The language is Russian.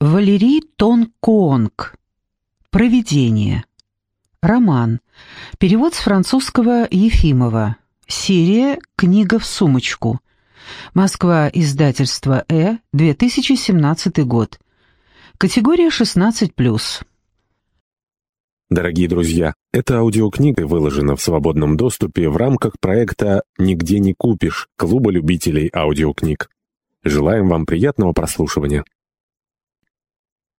Валерий Тонконг. Провидение. Роман. Перевод с французского Ефимова. Серия «Книга в сумочку». Москва. Издательство «Э». 2017 год. Категория 16+. Дорогие друзья, эта аудиокнига выложена в свободном доступе в рамках проекта «Нигде не купишь» Клуба любителей аудиокниг. Желаем вам приятного прослушивания.